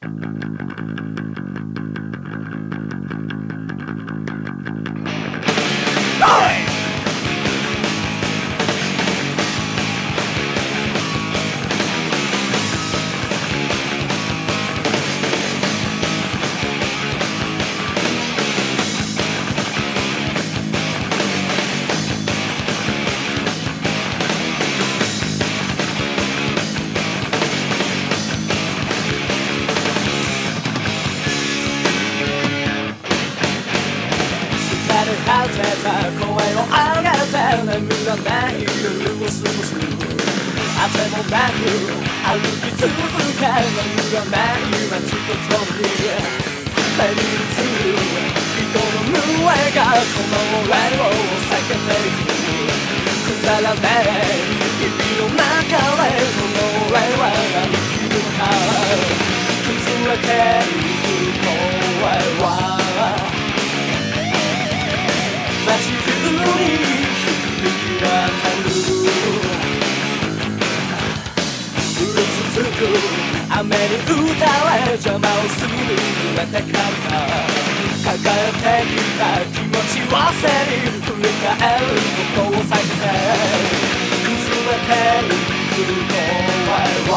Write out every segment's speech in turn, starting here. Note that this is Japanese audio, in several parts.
るはずだ声を上げて眠らない夜を過ごす汗もなく歩き続け眠らない街と共に目に映る人の群れがこの俺を避けていくくだらねえ日々の中でこの俺は生きるのか崩れていく雨に打たれ邪魔をする濡れてから抱えてきた気持ち忘れに振り返ることを避けて崩れていく声は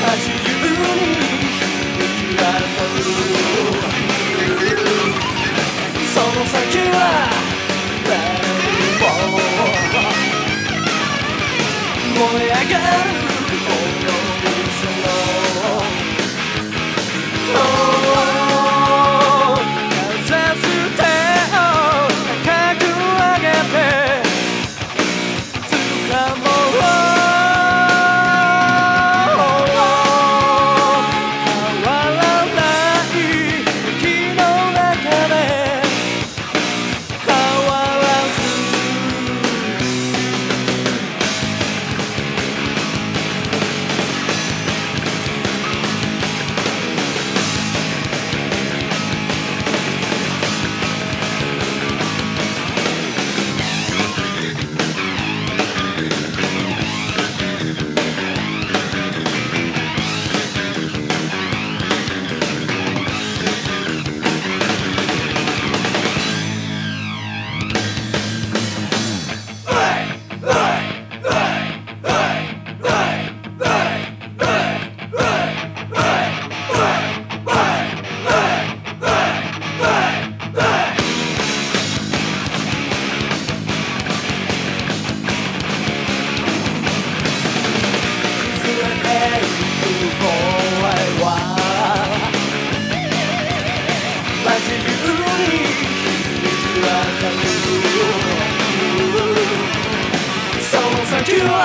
街中に響き渡る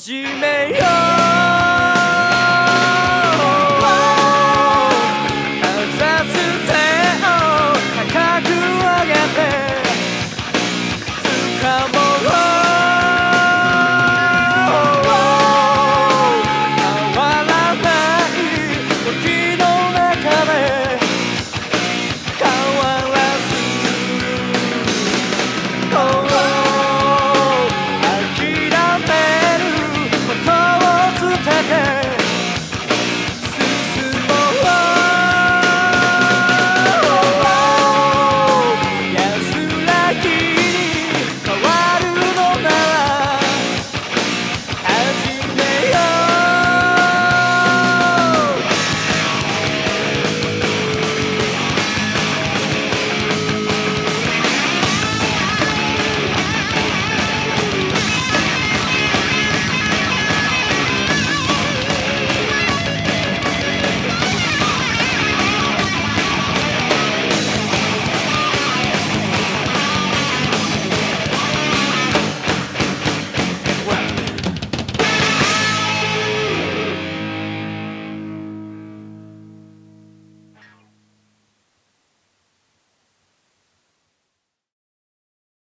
始めよう